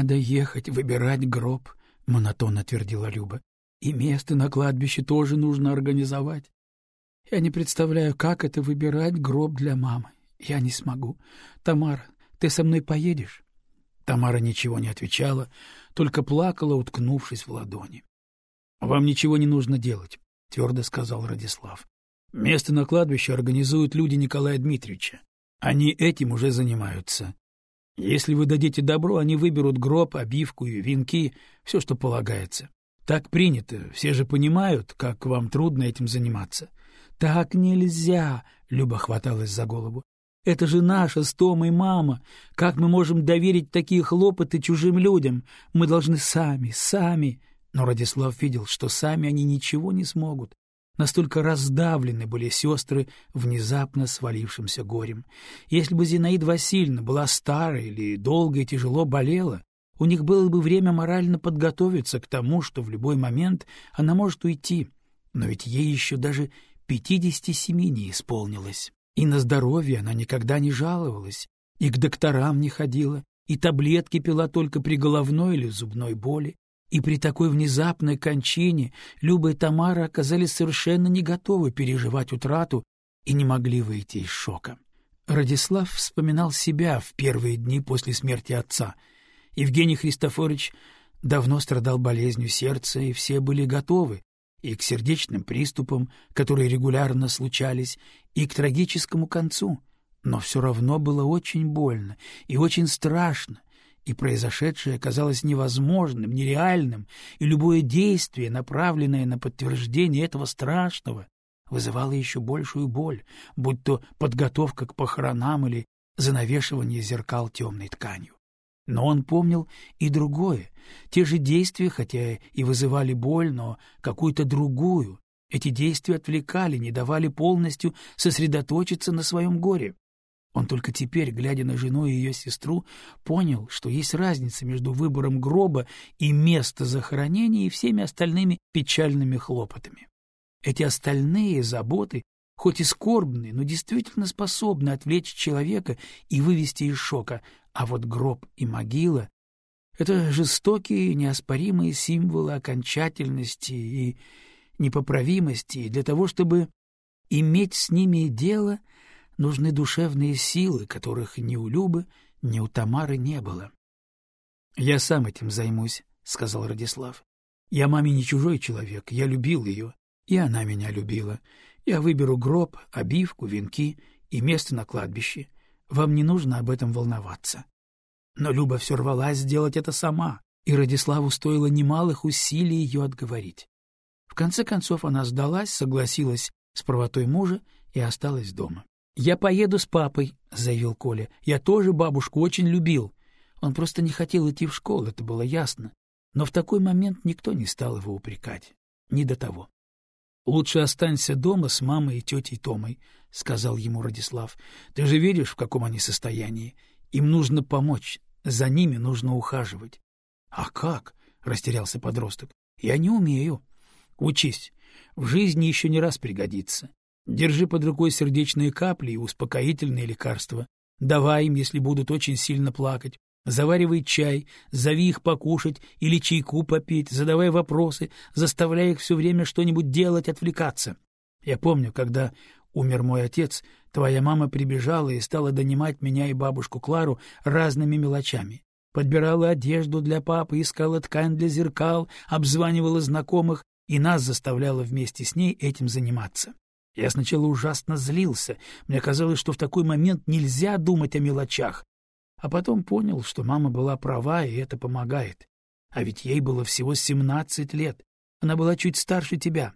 надо ехать, выбирать гроб, — монотонно твердила Люба. — И место на кладбище тоже нужно организовать. Я не представляю, как это выбирать гроб для мамы. Я не смогу. Тамара, ты со мной поедешь? Тамара ничего не отвечала, только плакала, уткнувшись в ладони. — Вам ничего не нужно делать, — твердо сказал Радислав. — Место на кладбище организуют люди Николая Дмитриевича. Они этим уже занимаются. Если вы дадите добро, они выберут гроб, обивку и венки, все, что полагается. Так принято, все же понимают, как вам трудно этим заниматься. — Так нельзя! — Люба хваталась за голову. — Это же наша с Томой мама. Как мы можем доверить такие хлопоты чужим людям? Мы должны сами, сами. Но Радислав видел, что сами они ничего не смогут. Настолько раздавлены были сестры внезапно свалившимся горем. Если бы Зинаида Васильевна была старой или долго и тяжело болела, у них было бы время морально подготовиться к тому, что в любой момент она может уйти. Но ведь ей еще даже пятидесяти семи не исполнилось. И на здоровье она никогда не жаловалась, и к докторам не ходила, и таблетки пила только при головной или зубной боли. И при такой внезапной кончине Люба и Тамара оказались совершенно не готовы переживать утрату и не могли выйти из шока. Радислав вспоминал себя в первые дни после смерти отца. Евгений Христофорович давно страдал болезнью сердца, и все были готовы и к сердечным приступам, которые регулярно случались, и к трагическому концу. Но все равно было очень больно и очень страшно, и произошедшее казалось невозможным, нереальным, и любое действие, направленное на подтверждение этого страшного, вызывало еще большую боль, будь то подготовка к похоронам или занавешивание зеркал темной тканью. Но он помнил и другое, те же действия, хотя и вызывали боль, но какую-то другую. Эти действия отвлекали, не давали полностью сосредоточиться на своем горе. Он только теперь, глядя на жену и ее сестру, понял, что есть разница между выбором гроба и места захоронения и всеми остальными печальными хлопотами. Эти остальные заботы, хоть и скорбные, но действительно способны отвлечь человека и вывести из шока, а вот гроб и могила — это жестокие неоспоримые символы окончательности и непоправимости, и для того, чтобы иметь с ними дело — нужны душевные силы, которых ни у Любы, ни у Тамары не было. — Я сам этим займусь, — сказал Радислав. — Я маме не чужой человек, я любил ее, и она меня любила. Я выберу гроб, обивку, венки и место на кладбище. Вам не нужно об этом волноваться. Но Люба все рвалась сделать это сама, и Радиславу стоило немалых усилий ее отговорить. В конце концов она сдалась, согласилась с правотой мужа и осталась дома. «Я поеду с папой», — заявил Коля. «Я тоже бабушку очень любил». Он просто не хотел идти в школу, это было ясно. Но в такой момент никто не стал его упрекать. Не до того. «Лучше останься дома с мамой и тетей Томой», — сказал ему Радислав. «Ты же видишь, в каком они состоянии. Им нужно помочь, за ними нужно ухаживать». «А как?» — растерялся подросток. «Я не умею». «Учись. В жизни еще не раз пригодится. Держи под рукой сердечные капли и успокоительные лекарства. Давай им, если будут очень сильно плакать. Заваривай чай, зови их покушать или чайку попить, задавай вопросы, заставляй их все время что-нибудь делать, отвлекаться. Я помню, когда умер мой отец, твоя мама прибежала и стала донимать меня и бабушку Клару разными мелочами. Подбирала одежду для папы, искала ткань для зеркал, обзванивала знакомых и нас заставляла вместе с ней этим заниматься. Я сначала ужасно злился, мне казалось, что в такой момент нельзя думать о мелочах, а потом понял, что мама была права, и это помогает. А ведь ей было всего семнадцать лет, она была чуть старше тебя.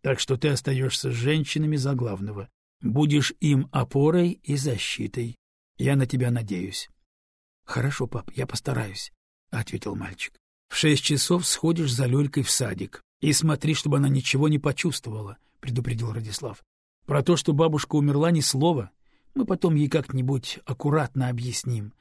Так что ты остаешься с женщинами за главного. Будешь им опорой и защитой. Я на тебя надеюсь. — Хорошо, пап, я постараюсь, — ответил мальчик. — В шесть часов сходишь за Лёлькой в садик и смотри, чтобы она ничего не почувствовала. —— предупредил Радислав. — Про то, что бабушка умерла, ни слова. Мы потом ей как-нибудь аккуратно объясним.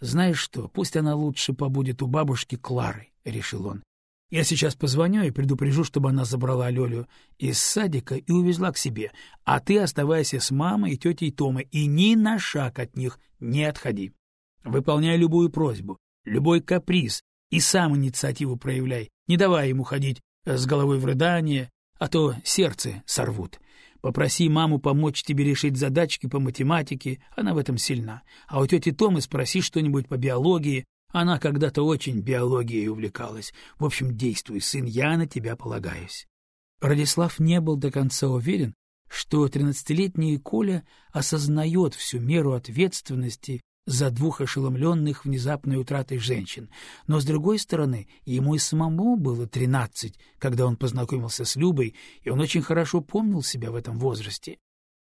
Знаешь что, пусть она лучше побудет у бабушки Клары, — решил он. Я сейчас позвоню и предупрежу, чтобы она забрала Лёлю из садика и увезла к себе, а ты оставайся с мамой и тетей Томой и ни на шаг от них не отходи. Выполняй любую просьбу. Любой каприз и сам инициативу проявляй, не давай ему ходить с головой в рыдание, а то сердце сорвут. Попроси маму помочь тебе решить задачки по математике, она в этом сильна. А у тети Томы спроси что-нибудь по биологии, она когда-то очень биологией увлекалась. В общем, действуй, сын, я на тебя полагаюсь. Радислав не был до конца уверен, что тринадцатилетний Коля осознает всю меру ответственности за двух ошеломленных внезапной утратой женщин, но, с другой стороны, ему и самому было тринадцать, когда он познакомился с Любой, и он очень хорошо помнил себя в этом возрасте.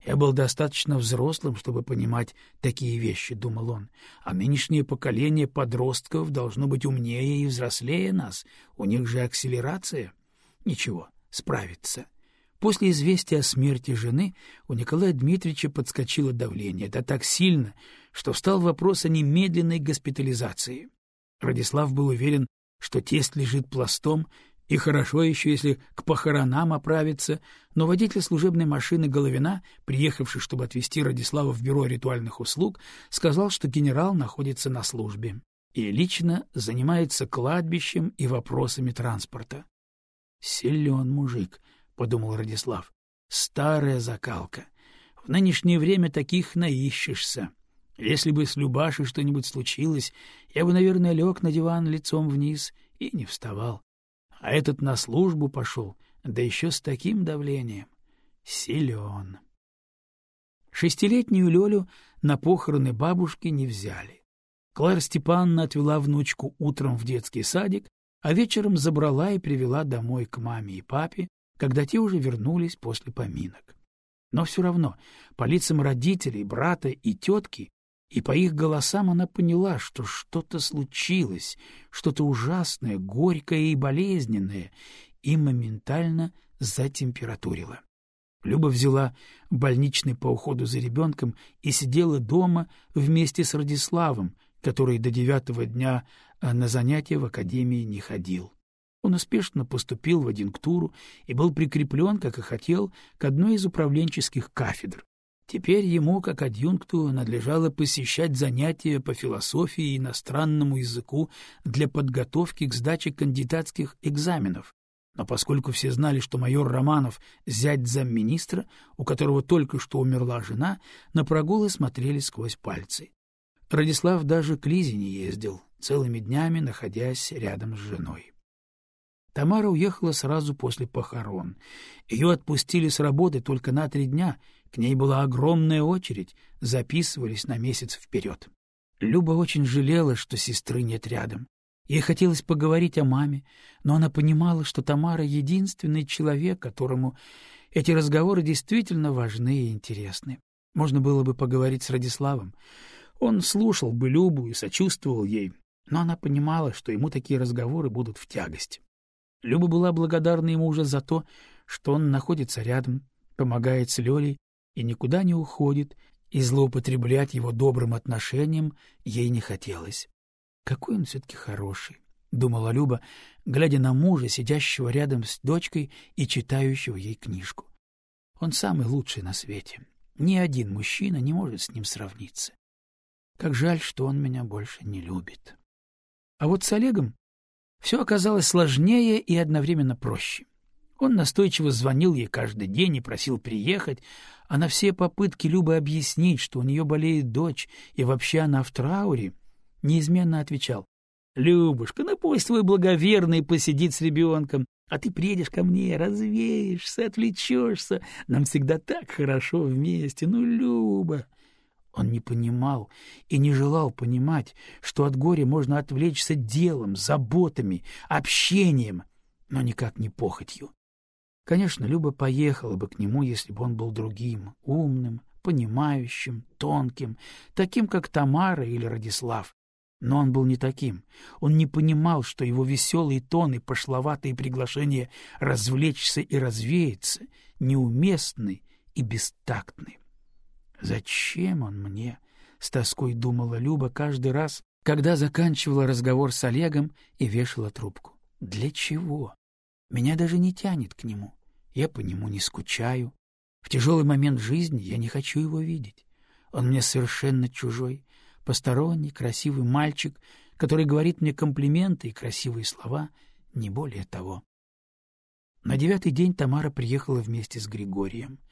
«Я был достаточно взрослым, чтобы понимать такие вещи», — думал он, «а нынешнее поколение подростков должно быть умнее и взрослее нас, у них же акселерация. Ничего, справится». После известия о смерти жены у Николая Дмитриевича подскочило давление, да так сильно, что встал вопрос о немедленной госпитализации. Радислав был уверен, что тесть лежит пластом, и хорошо еще, если к похоронам оправится, но водитель служебной машины Головина, приехавший, чтобы отвезти Радислава в бюро ритуальных услуг, сказал, что генерал находится на службе и лично занимается кладбищем и вопросами транспорта. Силен мужик, — подумал Радислав. — Старая закалка. В нынешнее время таких наищешься. Если бы с Любашей что-нибудь случилось, я бы, наверное, лег на диван лицом вниз и не вставал. А этот на службу пошел, да еще с таким давлением. Силен. Шестилетнюю Лёлю на похороны бабушки не взяли. Клара Степановна отвела внучку утром в детский садик, а вечером забрала и привела домой к маме и папе, когда те уже вернулись после поминок. Но все равно по лицам родителей, брата и тетки и по их голосам она поняла, что что-то случилось, что-то ужасное, горькое и болезненное, и моментально затемпературила. Люба взяла больничный по уходу за ребенком и сидела дома вместе с Радиславом, который до девятого дня э, на занятия в академии не ходил. Он успешно поступил в адъюнктуру и был прикреплен, как и хотел, к одной из управленческих кафедр. Теперь ему, как адъюнкту, надлежало посещать занятия по философии и иностранному языку для подготовки к сдаче кандидатских экзаменов. Но поскольку все знали, что майор Романов — зять замминистра, у которого только что умерла жена, на прогулы смотрели сквозь пальцы. Радислав даже к Лизе не ездил, целыми днями находясь рядом с женой. Тамара уехала сразу после похорон. Ее отпустили с работы только на три дня, к ней была огромная очередь, записывались на месяц вперед. Люба очень жалела, что сестры нет рядом. Ей хотелось поговорить о маме, но она понимала, что Тамара — единственный человек, которому эти разговоры действительно важны и интересны. Можно было бы поговорить с Радиславом. Он слушал бы Любу и сочувствовал ей, но она понимала, что ему такие разговоры будут в тягость. Люба была благодарна ему уже за то, что он находится рядом, помогает с Лёлей и никуда не уходит, и злоупотреблять его добрым отношением ей не хотелось. Какой он все-таки хороший, — думала Люба, глядя на мужа, сидящего рядом с дочкой и читающего ей книжку. Он самый лучший на свете. Ни один мужчина не может с ним сравниться. Как жаль, что он меня больше не любит. А вот с Олегом все оказалось сложнее и одновременно проще. Он настойчиво звонил ей каждый день и просил приехать, а на все попытки Любы объяснить, что у нее болеет дочь и вообще она в трауре, неизменно отвечал. — Любушка, ну пусть твой благоверный посидит с ребенком, а ты приедешь ко мне, развеешься, отвлечешься. Нам всегда так хорошо вместе. Ну, Люба, он не понимал и не желал понимать, что от горя можно отвлечься делом, заботами, общением, но никак не похотью. Конечно, Люба поехала бы к нему, если бы он был другим, умным, понимающим, тонким, таким, как Тамара или Радислав. Но он был не таким. Он не понимал, что его веселые тоны, пошловатые приглашения развлечься и развеяться неуместны и бестактны. Зачем он мне? С тоской думала Люба каждый раз, когда заканчивала разговор с Олегом и вешала трубку. Для чего? Меня даже не тянет к нему. Я по нему не скучаю. В тяжелый момент жизни я не хочу его видеть. Он мне совершенно чужой, посторонний, красивый мальчик, который говорит мне комплименты и красивые слова, не более того. На девятый день Тамара приехала вместе с Григорием. —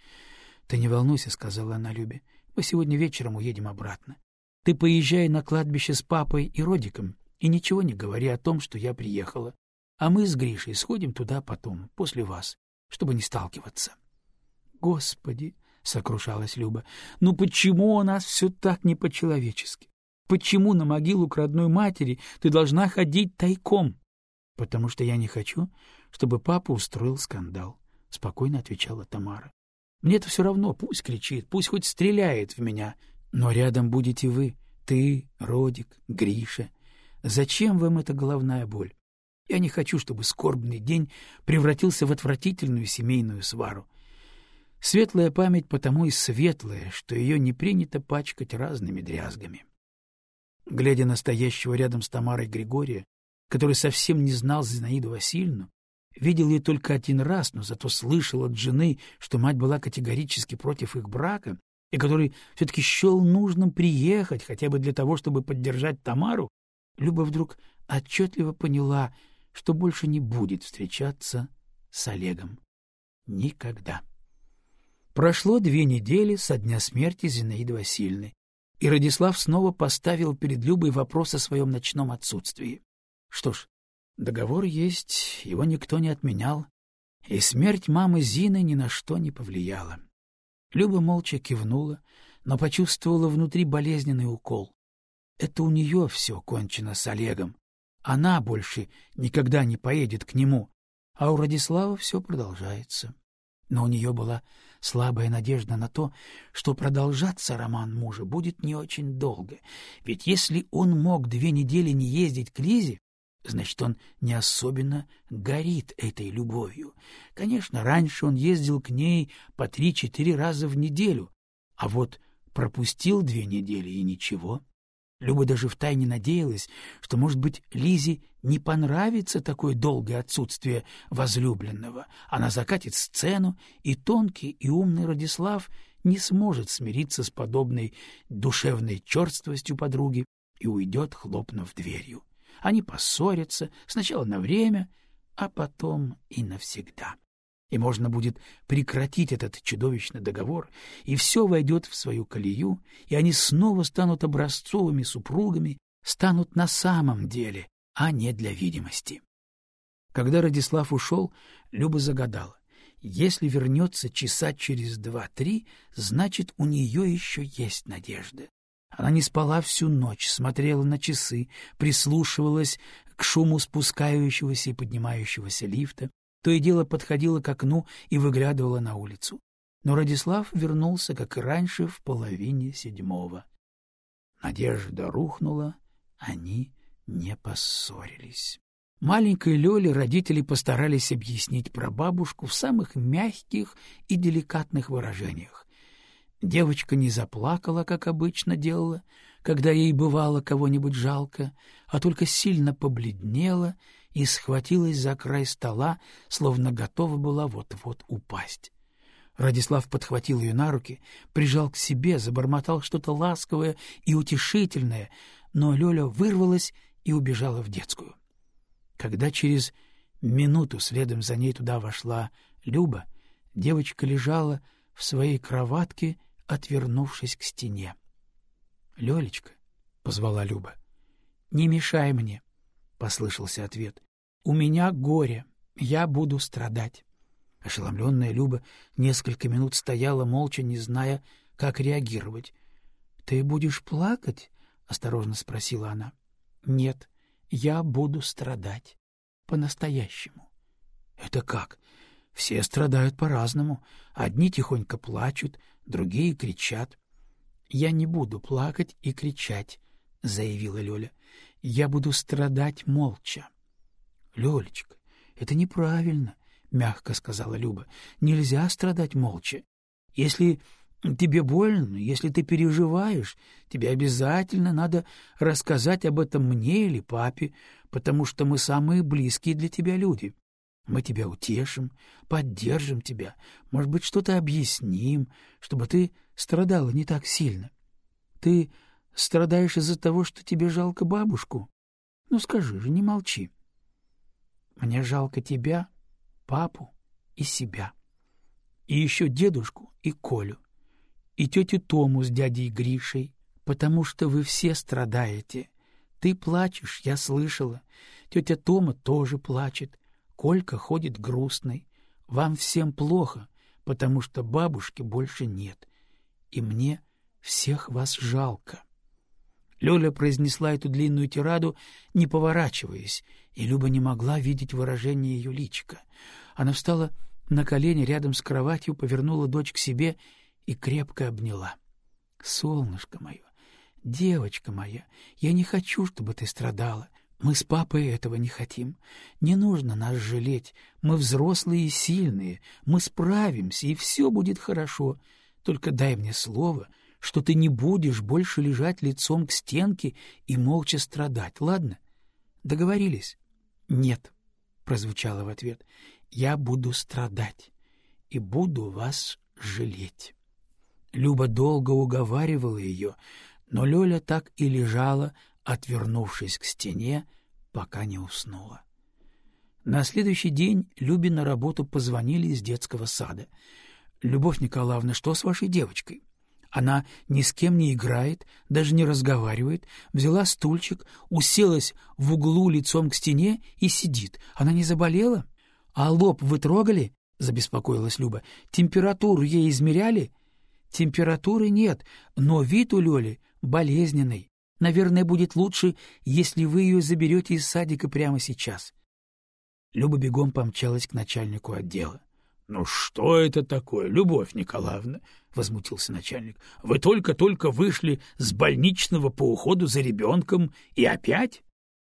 Ты не волнуйся, — сказала она Любе, — мы сегодня вечером уедем обратно. Ты поезжай на кладбище с папой и Родиком и ничего не говори о том, что я приехала. А мы с Гришей сходим туда потом, после вас, чтобы не сталкиваться. — Господи! — сокрушалась Люба. — Ну почему у нас все так не по-человечески? Почему на могилу к родной матери ты должна ходить тайком? — Потому что я не хочу, чтобы папа устроил скандал, — спокойно отвечала Тамара. — Мне-то все равно, пусть кричит, пусть хоть стреляет в меня, но рядом будете вы, ты, Родик, Гриша. Зачем вам эта головная боль? Я не хочу, чтобы скорбный день превратился в отвратительную семейную свару. Светлая память потому и светлая, что ее не принято пачкать разными дрязгами. Глядя на стоящего рядом с Тамарой Григория, который совсем не знал Зинаиду Васильевну, видел ее только один раз, но зато слышал от жены, что мать была категорически против их брака, и который все-таки счел нужным приехать хотя бы для того, чтобы поддержать Тамару, Люба вдруг отчетливо поняла, что больше не будет встречаться с Олегом. Никогда. Прошло две недели со дня смерти Зинаиды Васильевны, и Радислав снова поставил перед Любой вопрос о своем ночном отсутствии. Что ж, договор есть, его никто не отменял, и смерть мамы Зины ни на что не повлияла. Люба молча кивнула, но почувствовала внутри болезненный укол. Это у нее все кончено с Олегом. Она больше никогда не поедет к нему, а у Радислава все продолжается. Но у нее была слабая надежда на то, что продолжаться роман мужа будет не очень долго. Ведь если он мог две недели не ездить к Лизе, значит, он не особенно горит этой любовью. Конечно, раньше он ездил к ней по три-четыре раза в неделю, а вот пропустил две недели и ничего. Люба даже втайне надеялась, что, может быть, Лизе не понравится такое долгое отсутствие возлюбленного. Она закатит сцену, и тонкий и умный Радислав не сможет смириться с подобной душевной черствостью подруги и уйдет, хлопнув дверью. Они поссорятся сначала на время, а потом и навсегда и можно будет прекратить этот чудовищный договор, и все войдет в свою колею, и они снова станут образцовыми супругами, станут на самом деле, а не для видимости. Когда Радислав ушел, Люба загадала. Если вернется часа через два-три, значит, у нее еще есть надежда. Она не спала всю ночь, смотрела на часы, прислушивалась к шуму спускающегося и поднимающегося лифта, то и дело подходила к окну и выглядывала на улицу. Но Радислав вернулся, как и раньше, в половине седьмого. Надежда рухнула, они не поссорились. Маленькой Лёле родители постарались объяснить про бабушку в самых мягких и деликатных выражениях. Девочка не заплакала, как обычно делала, когда ей бывало кого-нибудь жалко, а только сильно побледнела и схватилась за край стола, словно готова была вот-вот упасть. Радислав подхватил ее на руки, прижал к себе, забормотал что-то ласковое и утешительное, но Лёля вырвалась и убежала в детскую. Когда через минуту следом за ней туда вошла Люба, девочка лежала в своей кроватке, отвернувшись к стене. — Лёлечка, — позвала Люба, — не мешай мне, — послышался ответ. У меня горе, я буду страдать. Ошеломленная Люба несколько минут стояла молча, не зная, как реагировать. — Ты будешь плакать? — осторожно спросила она. — Нет, я буду страдать. По-настоящему. — Это как? Все страдают по-разному. Одни тихонько плачут, другие кричат. — Я не буду плакать и кричать, — заявила Лёля. — Я буду страдать молча. — Лёлечка, это неправильно, — мягко сказала Люба. — Нельзя страдать молча. Если тебе больно, если ты переживаешь, тебе обязательно надо рассказать об этом мне или папе, потому что мы самые близкие для тебя люди. Мы тебя утешим, поддержим тебя, может быть, что-то объясним, чтобы ты страдала не так сильно. Ты страдаешь из-за того, что тебе жалко бабушку? Ну скажи же, не молчи. Мне жалко тебя, папу и себя. И еще дедушку и Колю. И тетю Тому с дядей Гришей, потому что вы все страдаете. Ты плачешь, я слышала. Тетя Тома тоже плачет. Колька ходит грустный. Вам всем плохо, потому что бабушки больше нет. И мне всех вас жалко. Лёля произнесла эту длинную тираду, не поворачиваясь, и Люба не могла видеть выражение ее личика. Она встала на колени рядом с кроватью, повернула дочь к себе и крепко обняла. — Солнышко мое, девочка моя, я не хочу, чтобы ты страдала. Мы с папой этого не хотим. Не нужно нас жалеть. Мы взрослые и сильные. Мы справимся, и все будет хорошо. Только дай мне слово, что ты не будешь больше лежать лицом к стенке и молча страдать, ладно? Договорились? — Нет, — прозвучало в ответ. — Я буду страдать и буду вас жалеть. Люба долго уговаривала ее, но Лёля так и лежала, отвернувшись к стене, пока не уснула. На следующий день Любе на работу позвонили из детского сада. «Любовь Николаевна, что с вашей девочкой?» Она ни с кем не играет, даже не разговаривает, взяла стульчик, уселась в углу лицом к стене и сидит. Она не заболела? А лоб вы трогали? — забеспокоилась Люба. — Температуру ей измеряли? — Температуры нет, но вид у Лёли болезненный. Наверное, будет лучше, если вы ее заберете из садика прямо сейчас. Люба бегом помчалась к начальнику отдела. — Ну что это такое, Любовь Николаевна? — возмутился начальник. — Вы только-только вышли с больничного по уходу за ребенком и опять?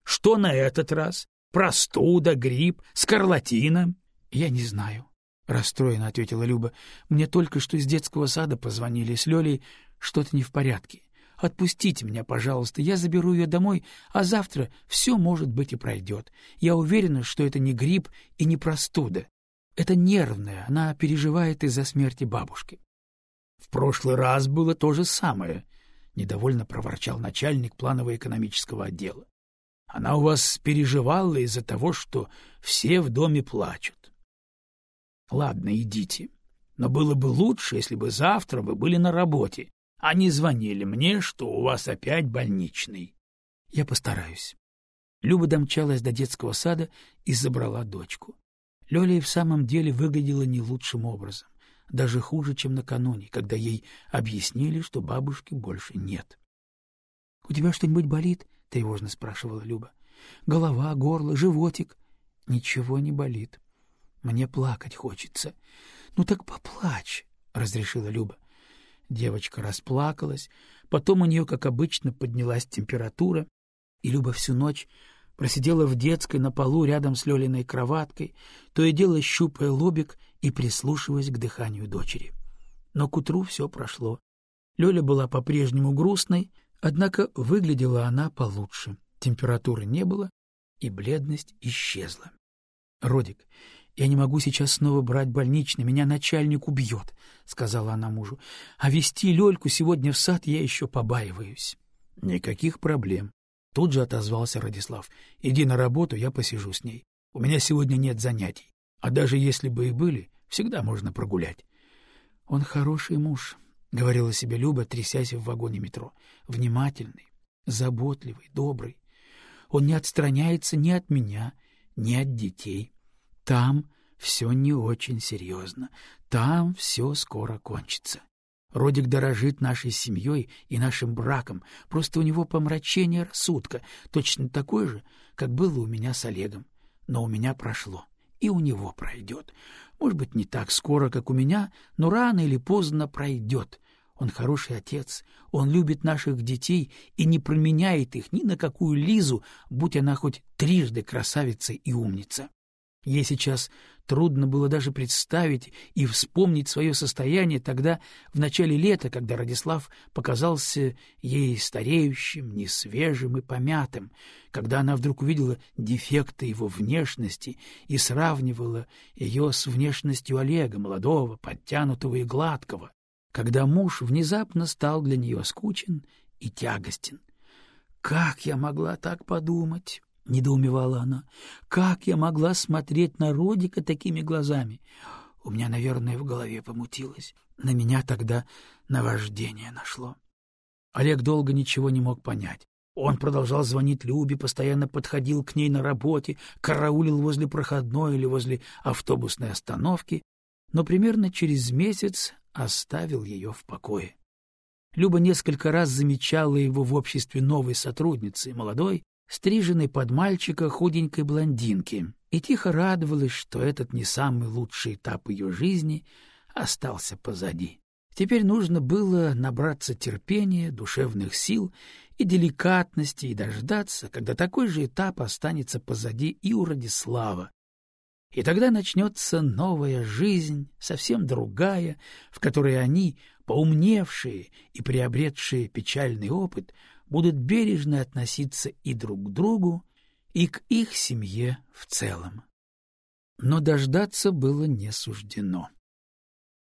Что на этот раз? Простуда, грипп, скарлатина? — Я не знаю, — расстроенно ответила Люба. — Мне только что из детского сада позвонили с Лёлей, что-то не в порядке. Отпустите меня, пожалуйста, я заберу ее домой, а завтра все, может быть, и пройдет. Я уверена, что это не грипп и не простуда. Это нервное, она переживает из-за смерти бабушки. — В прошлый раз было то же самое, — недовольно проворчал начальник планово-экономического отдела. — Она у вас переживала из-за того, что все в доме плачут. — Ладно, идите. Но было бы лучше, если бы завтра вы были на работе, они звонили мне, что у вас опять больничный. Я постараюсь. Люба домчалась до детского сада и забрала дочку. Лёля и в самом деле выглядела не лучшим образом, даже хуже, чем накануне, когда ей объяснили, что бабушки больше нет. — У тебя что-нибудь болит? — тревожно спрашивала Люба. — Голова, горло, животик? — Ничего не болит. Мне плакать хочется. — Ну так поплачь, — разрешила Люба. Девочка расплакалась, потом у нее, как обычно, поднялась температура, и Люба всю ночь просидела в детской на полу рядом с Лёлиной кроваткой, то и дело щупая лобик и прислушиваясь к дыханию дочери. Но к утру все прошло. Лёля была по-прежнему грустной, однако выглядела она получше. Температуры не было, и бледность исчезла. — Родик, я не могу сейчас снова брать больничный, меня начальник убьет, — сказала она мужу. — А вести Лёльку сегодня в сад я еще побаиваюсь. — Никаких проблем. Тут же отозвался Радислав. — Иди на работу, я посижу с ней. У меня сегодня нет занятий. А даже если бы и были, всегда можно прогулять. — Он хороший муж, — говорила себе Люба, трясясь в вагоне метро. — Внимательный, заботливый, добрый. Он не отстраняется ни от меня, ни от детей. Там все не очень серьезно. Там все скоро кончится. Родик дорожит нашей семьей и нашим браком, просто у него помрачение рассудка, точно такое же, как было у меня с Олегом. Но у меня прошло, и у него пройдет. Может быть, не так скоро, как у меня, но рано или поздно пройдет. Он хороший отец, он любит наших детей и не променяет их ни на какую Лизу, будь она хоть трижды красавица и умница. Ей сейчас трудно было даже представить и вспомнить свое состояние тогда, в начале лета, когда Радислав показался ей стареющим, несвежим и помятым, когда она вдруг увидела дефекты его внешности и сравнивала ее с внешностью Олега, молодого, подтянутого и гладкого, когда муж внезапно стал для нее скучен и тягостен. Как я могла так подумать? — недоумевала она. — Как я могла смотреть на Родика такими глазами? У меня, наверное, в голове помутилось. На меня тогда наваждение нашло. Олег долго ничего не мог понять. Он продолжал звонить Любе, постоянно подходил к ней на работе, караулил возле проходной или возле автобусной остановки, но примерно через месяц оставил ее в покое. Люба несколько раз замечала его в обществе новой сотрудницы, молодой, стриженной под мальчика худенькой блондинки, и тихо радовалась, что этот не самый лучший этап ее жизни остался позади. Теперь нужно было набраться терпения, душевных сил и деликатности и дождаться, когда такой же этап останется позади и у Радислава. И тогда начнется новая жизнь, совсем другая, в которой они, поумневшие и приобретшие печальный опыт, будут бережно относиться и друг к другу, и к их семье в целом. Но дождаться было не суждено.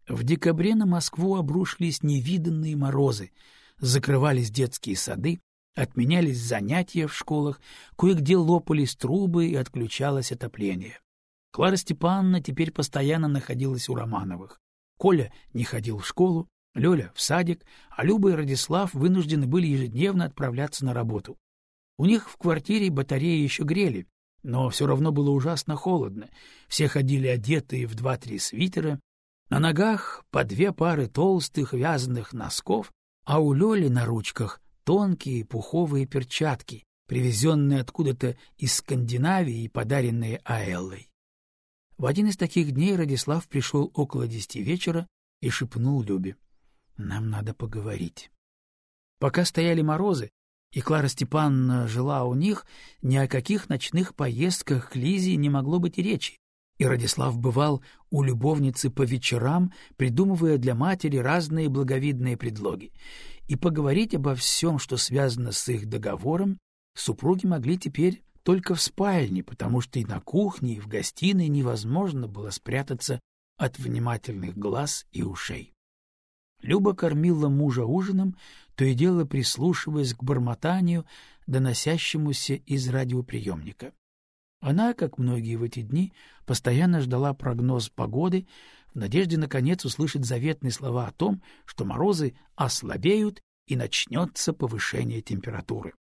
В декабре на Москву обрушились невиданные морозы, закрывались детские сады, отменялись занятия в школах, кое-где лопались трубы и отключалось отопление. Клара Степановна теперь постоянно находилась у Романовых. Коля не ходил в школу, Лёля — в садик, а Люба и Радислав вынуждены были ежедневно отправляться на работу. У них в квартире батареи еще грели, но все равно было ужасно холодно. Все ходили одетые в два-три свитера, на ногах по две пары толстых вязаных носков, а у Лёли на ручках тонкие пуховые перчатки, привезенные откуда-то из Скандинавии и подаренные Аэллой. В один из таких дней Радислав пришел около десяти вечера и шепнул Любе. Нам надо поговорить. Пока стояли морозы, и Клара Степановна жила у них, ни о каких ночных поездках к Лизе не могло быть и речи. И Радислав бывал у любовницы по вечерам, придумывая для матери разные благовидные предлоги. И поговорить обо всем, что связано с их договором, супруги могли теперь только в спальне, потому что и на кухне, и в гостиной невозможно было спрятаться от внимательных глаз и ушей. Люба кормила мужа ужином, то и дело прислушиваясь к бормотанию, доносящемуся из радиоприемника. Она, как многие в эти дни, постоянно ждала прогноз погоды в надежде, наконец, услышать заветные слова о том, что морозы ослабеют и начнется повышение температуры.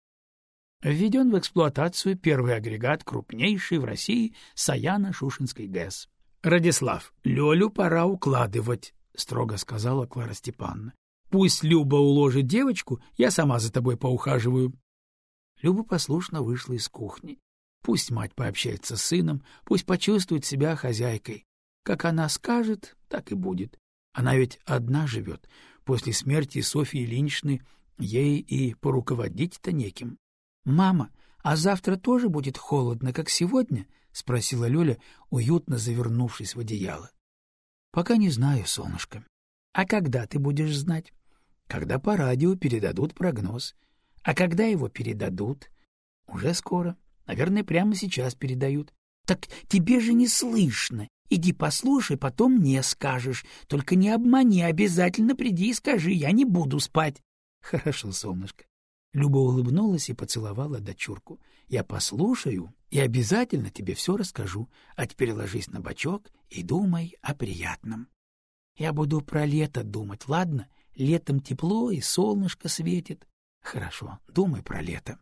Введен в эксплуатацию первый агрегат, крупнейший в России Саяно-Шушинской ГЭС. Радислав, Лёлю пора укладывать, — строго сказала Клара Степановна. — Пусть Люба уложит девочку, я сама за тобой поухаживаю. Люба послушно вышла из кухни. Пусть мать пообщается с сыном, пусть почувствует себя хозяйкой. Как она скажет, так и будет. Она ведь одна живет. После смерти Софьи Ильиничны ей и поруководить-то неким. — Мама, а завтра тоже будет холодно, как сегодня? — спросила Лёля, уютно завернувшись в одеяло. Пока не знаю, солнышко. А когда ты будешь знать? Когда по радио передадут прогноз. А когда его передадут? Уже скоро. Наверное, прямо сейчас передают. Так тебе же не слышно. Иди послушай, потом мне скажешь. Только не обмани, обязательно приди и скажи, я не буду спать. Хорошо, солнышко. Люба улыбнулась и поцеловала дочурку. Я послушаю и обязательно тебе все расскажу. А теперь ложись на бочок и думай о приятном. Я буду про лето думать, ладно? Летом тепло и солнышко светит. Хорошо, думай про лето.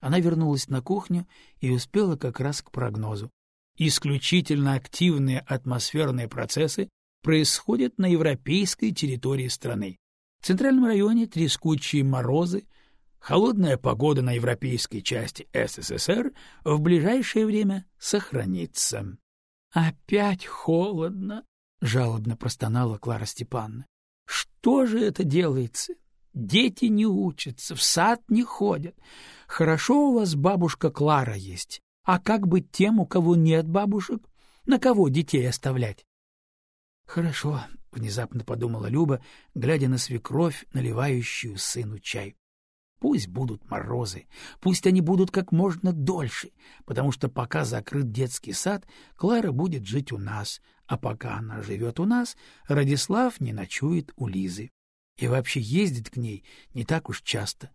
Она вернулась на кухню и успела как раз к прогнозу. Исключительно активные атмосферные процессы происходят на европейской территории страны. В центральном районе трескучие морозы, холодная погода на европейской части СССР в ближайшее время сохранится. — Опять холодно, — жалобно простонала Клара Степановна. — Что же это делается? Дети не учатся, в сад не ходят. Хорошо у вас бабушка Клара есть. А как быть тем, у кого нет бабушек? На кого детей оставлять? — Хорошо, — внезапно подумала Люба, глядя на свекровь, наливающую сыну чай. Пусть будут морозы, пусть они будут как можно дольше, потому что пока закрыт детский сад, Клара будет жить у нас, а пока она живет у нас, Радислав не ночует у Лизы. И вообще ездит к ней не так уж часто.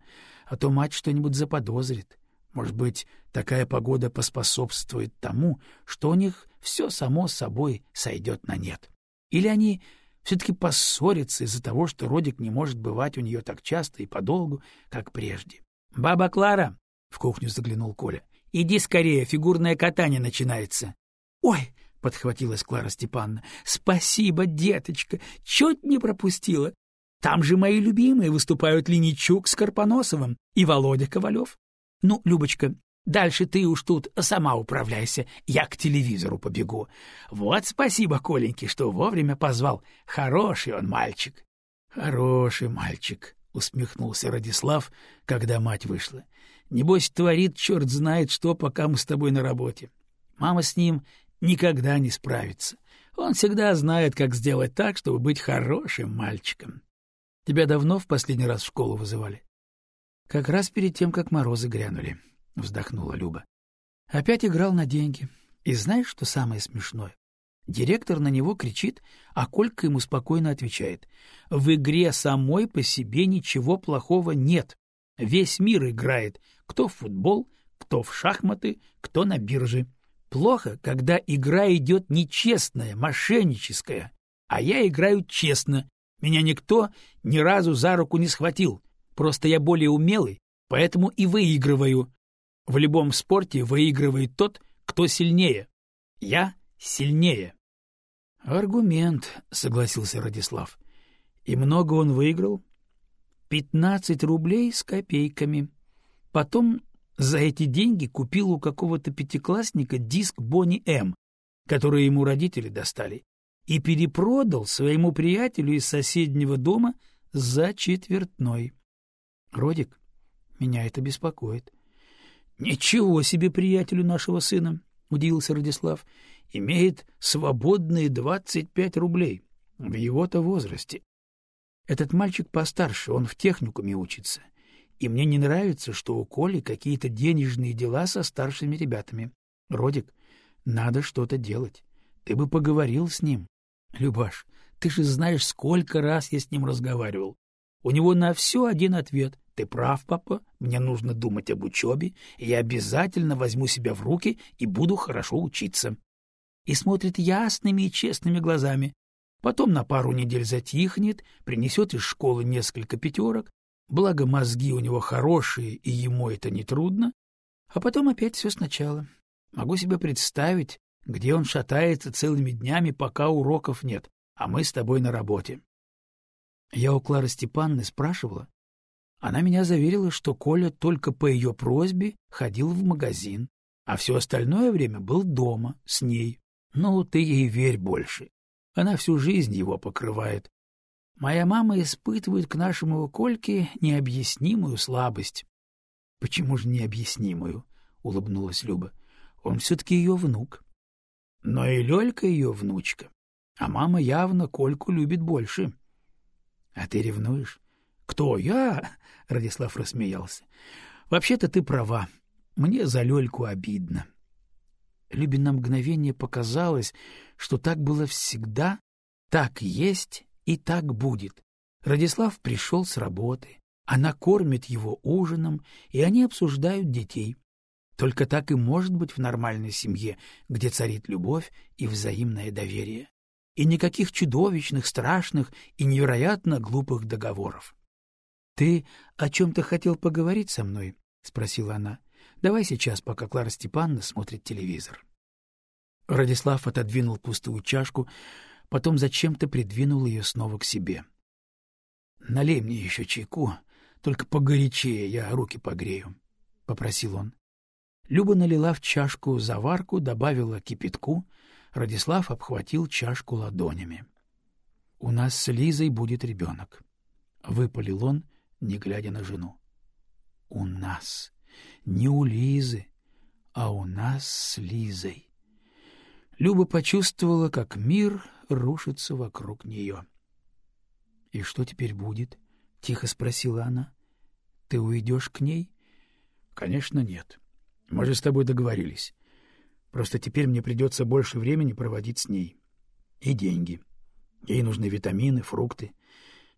а то мать что-нибудь заподозрит. Может быть, такая погода поспособствует тому, что у них все само собой сойдет на нет. Или они все-таки поссорятся из-за того, что Родик не может бывать у нее так часто и подолгу, как прежде. — Баба Клара! — в кухню заглянул Коля. — Иди скорее, фигурное катание начинается. — Ой! — подхватилась Клара Степановна. — Спасибо, деточка! Чуть не пропустила. Там же мои любимые выступают Линичук с Карпоносовым и Володя Ковалев. Ну, Любочка, дальше ты уж тут сама управляйся, я к телевизору побегу. Вот спасибо, Коленьке, что вовремя позвал. Хороший он мальчик. Хороший мальчик, усмехнулся Радислав, когда мать вышла. Небось, творит черт знает что, пока мы с тобой на работе. Мама с ним никогда не справится. Он всегда знает, как сделать так, чтобы быть хорошим мальчиком. Тебя давно в последний раз в школу вызывали? Как раз перед тем, как морозы грянули, вздохнула Люба. Опять играл на деньги. И знаешь, что самое смешное? Директор на него кричит, а Колька ему спокойно отвечает. В игре самой по себе ничего плохого нет. Весь мир играет, кто в футбол, кто в шахматы, кто на бирже. Плохо, когда игра идет нечестная, мошенническая. А я играю честно. Меня никто ни разу за руку не схватил. Просто я более умелый, поэтому и выигрываю. В любом спорте выигрывает тот, кто сильнее. Я сильнее. Аргумент, согласился Радислав. И много он выиграл? Пятнадцать рублей с копейками. Потом за эти деньги купил у какого-то пятиклассника диск Бонни М, который ему родители достали, и перепродал своему приятелю из соседнего дома за четвертной. Родик, меня это беспокоит. — Ничего себе приятелю нашего сына, — удивился Радислав, — имеет свободные двадцать пять рублей в его-то возрасте. Этот мальчик постарше, он в техникуме учится, и мне не нравится, что у Коли какие-то денежные дела со старшими ребятами. Родик, надо что-то делать. Ты бы поговорил с ним. Любаш, ты же знаешь, сколько раз я с ним разговаривал. У него на все один ответ. Ты прав, папа, мне нужно думать об учебе, и я обязательно возьму себя в руки и буду хорошо учиться. И смотрит ясными и честными глазами. Потом на пару недель затихнет, принесет из школы несколько пятерок, благо мозги у него хорошие, и ему это не трудно, а потом опять все сначала. Могу себе представить, где он шатается целыми днями, пока уроков нет, а мы с тобой на работе. Я у Клары Степанны спрашивала. Она меня заверила, что Коля только по ее просьбе ходил в магазин, а все остальное время был дома, с ней. Ну, ты ей верь больше. Она всю жизнь его покрывает. Моя мама испытывает к нашему Кольке необъяснимую слабость. — Почему же необъяснимую? — улыбнулась Люба. — Он все-таки ее внук. Но и Лёлька ее внучка, а мама явно Кольку любит больше. — А ты ревнуешь? — Кто я? — Радислав рассмеялся. — Вообще-то ты права. Мне за Лёльку обидно. Любе на мгновение показалось, что так было всегда, так есть и так будет. Радислав пришел с работы, она кормит его ужином, и они обсуждают детей. Только так и может быть в нормальной семье, где царит любовь и взаимное доверие и никаких чудовищных, страшных и невероятно глупых договоров. — Ты о чем-то хотел поговорить со мной? — спросила она. — Давай сейчас, пока Клара Степановна смотрит телевизор. Радислав отодвинул пустую чашку, потом зачем-то придвинул ее снова к себе. — Налей мне еще чайку, только погорячее, я руки погрею, — попросил он. Люба налила в чашку заварку, добавила кипятку — Радислав обхватил чашку ладонями. — У нас с Лизой будет ребенок. Выпалил он, не глядя на жену. — У нас. Не у Лизы, а у нас с Лизой. Люба почувствовала, как мир рушится вокруг нее. — И что теперь будет? — тихо спросила она. — Ты уйдешь к ней? — Конечно, нет. Мы же с тобой договорились. Просто теперь мне придется больше времени проводить с ней. И деньги. Ей нужны витамины, фрукты.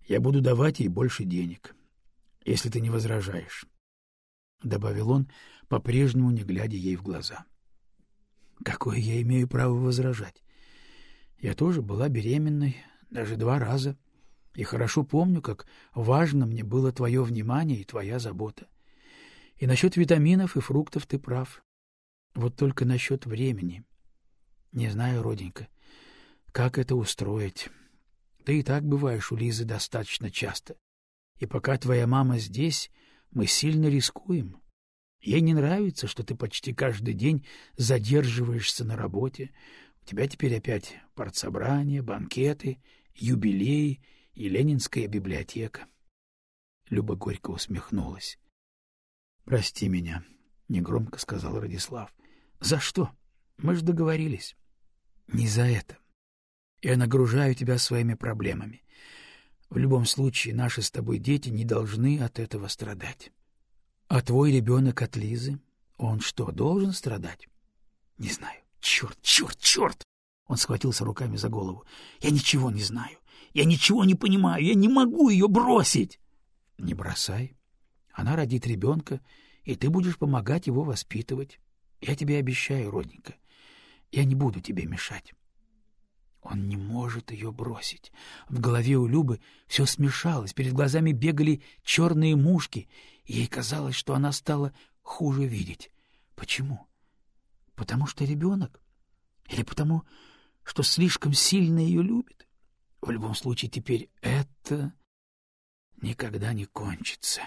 Я буду давать ей больше денег. Если ты не возражаешь. — добавил он, по-прежнему не глядя ей в глаза. — Какое я имею право возражать? Я тоже была беременной, даже два раза, и хорошо помню, как важно мне было твое внимание и твоя забота. И насчет витаминов и фруктов ты прав. Вот только насчет времени. Не знаю, роденька, как это устроить. Ты и так бываешь у Лизы достаточно часто. И пока твоя мама здесь, мы сильно рискуем. Ей не нравится, что ты почти каждый день задерживаешься на работе. У тебя теперь опять партсобрания, банкеты, юбилеи и Ленинская библиотека. Люба горько усмехнулась. — Прости меня, — негромко сказал Радислав. — За что? Мы же договорились. — Не за это. Я нагружаю тебя своими проблемами. В любом случае, наши с тобой дети не должны от этого страдать. А твой ребенок от Лизы, он что, должен страдать? Не знаю. Черт, черт, черт! Он схватился руками за голову. Я ничего не знаю. Я ничего не понимаю. Я не могу ее бросить. Не бросай. Она родит ребенка, и ты будешь помогать его воспитывать. Я тебе обещаю, родненько. Я не буду тебе мешать. Он не может ее бросить. В голове у Любы все смешалось, перед глазами бегали черные мушки, и ей казалось, что она стала хуже видеть. Почему? Потому что ребенок? Или потому, что слишком сильно ее любит? В любом случае, теперь это никогда не кончится.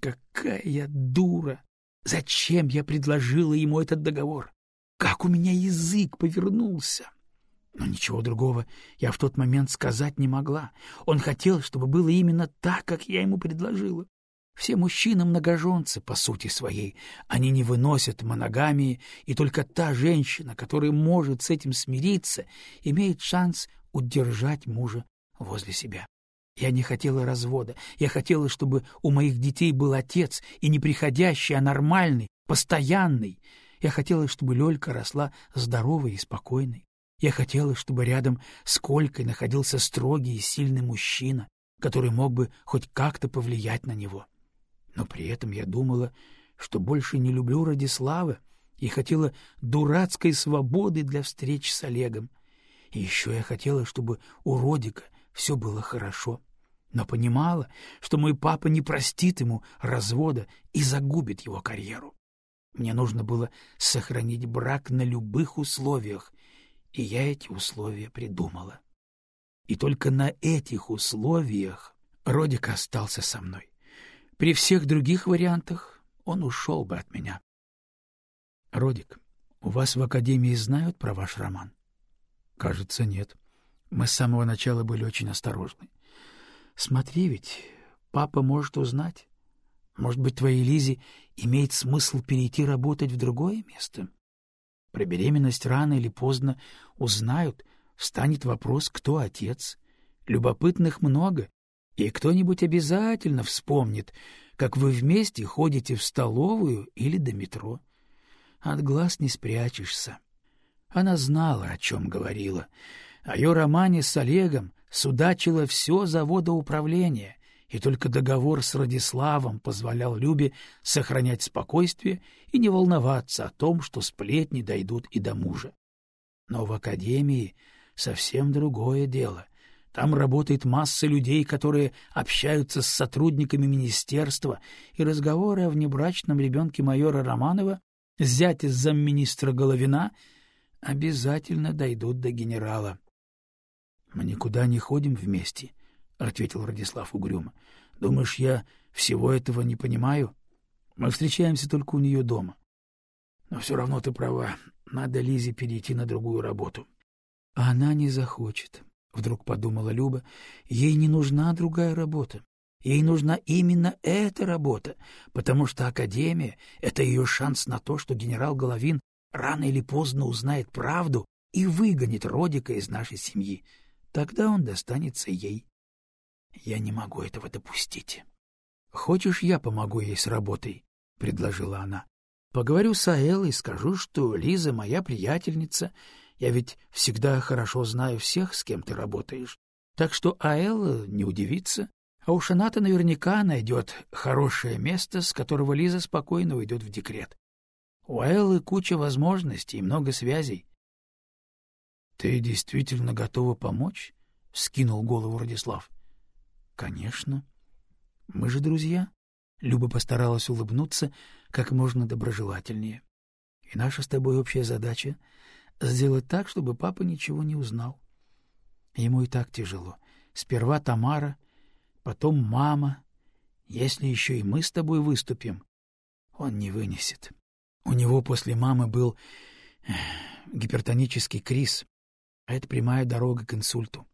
Какая я дура! Зачем я предложила ему этот договор? Как у меня язык повернулся! Но ничего другого я в тот момент сказать не могла. Он хотел, чтобы было именно так, как я ему предложила. Все мужчины многоженцы по сути своей. Они не выносят моногамии, и только та женщина, которая может с этим смириться, имеет шанс удержать мужа возле себя. Я не хотела развода. Я хотела, чтобы у моих детей был отец, и не приходящий, а нормальный, постоянный. Я хотела, чтобы Лёлька росла здоровой и спокойной. Я хотела, чтобы рядом с Колькой находился строгий и сильный мужчина, который мог бы хоть как-то повлиять на него. Но при этом я думала, что больше не люблю Радислава и хотела дурацкой свободы для встреч с Олегом. И еще я хотела, чтобы у Родика все было хорошо, но понимала, что мой папа не простит ему развода и загубит его карьеру. Мне нужно было сохранить брак на любых условиях, и я эти условия придумала. И только на этих условиях Родик остался со мной. При всех других вариантах он ушел бы от меня. — Родик, у вас в Академии знают про ваш роман? — Кажется, нет. Мы с самого начала были очень осторожны. — Смотри ведь, папа может узнать. Может быть, твоей Лизе имеет смысл перейти работать в другое место? — про беременность рано или поздно узнают, встанет вопрос, кто отец. Любопытных много, и кто-нибудь обязательно вспомнит, как вы вместе ходите в столовую или до метро. От глаз не спрячешься. Она знала, о чем говорила. О ее романе с Олегом судачило все заводоуправление, и только договор с Радиславом позволял Любе сохранять спокойствие и не волноваться о том, что сплетни дойдут и до мужа. Но в академии совсем другое дело. Там работает масса людей, которые общаются с сотрудниками министерства, и разговоры о внебрачном ребенке майора Романова, зятя замминистра Головина, обязательно дойдут до генерала. — Мы никуда не ходим вместе, — ответил Радислав угрюмо. — Думаешь, я всего этого не понимаю? Мы встречаемся только у нее дома. Но все равно ты права. Надо Лизе перейти на другую работу. — Она не захочет, — вдруг подумала Люба. Ей не нужна другая работа. Ей нужна именно эта работа, потому что Академия — это ее шанс на то, что генерал Головин рано или поздно узнает правду и выгонит Родика из нашей семьи. Тогда он достанется ей. Я не могу этого допустить. — Хочешь, я помогу ей с работой? — предложила она. — Поговорю с Аэлой, скажу, что Лиза моя приятельница. Я ведь всегда хорошо знаю всех, с кем ты работаешь. Так что Аэла не удивится. А уж она-то наверняка найдет хорошее место, с которого Лиза спокойно уйдет в декрет. У Эллы куча возможностей и много связей. — Ты действительно готова помочь? — вскинул голову Радислав. — Конечно. Мы же друзья. Люба постаралась улыбнуться как можно доброжелательнее. И наша с тобой общая задача — сделать так, чтобы папа ничего не узнал. Ему и так тяжело. Сперва Тамара, потом мама. Если еще и мы с тобой выступим, он не вынесет. У него после мамы был гипертонический криз, а это прямая дорога к инсульту.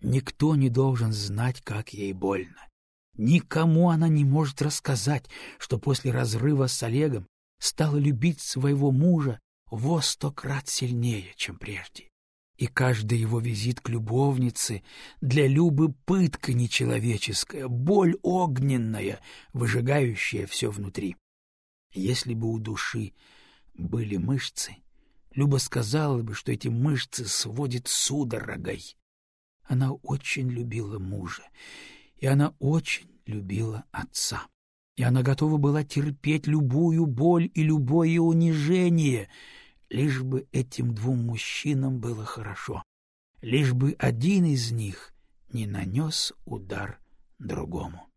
Никто не должен знать, как ей больно. Никому она не может рассказать, что после разрыва с Олегом стала любить своего мужа во сто крат сильнее, чем прежде. И каждый его визит к любовнице для Любы пытка нечеловеческая, боль огненная, выжигающая все внутри. Если бы у души были мышцы, Люба сказала бы, что эти мышцы сводит судорогой. Она очень любила мужа, и она очень любила отца. И она готова была терпеть любую боль и любое унижение, лишь бы этим двум мужчинам было хорошо, лишь бы один из них не нанес удар другому.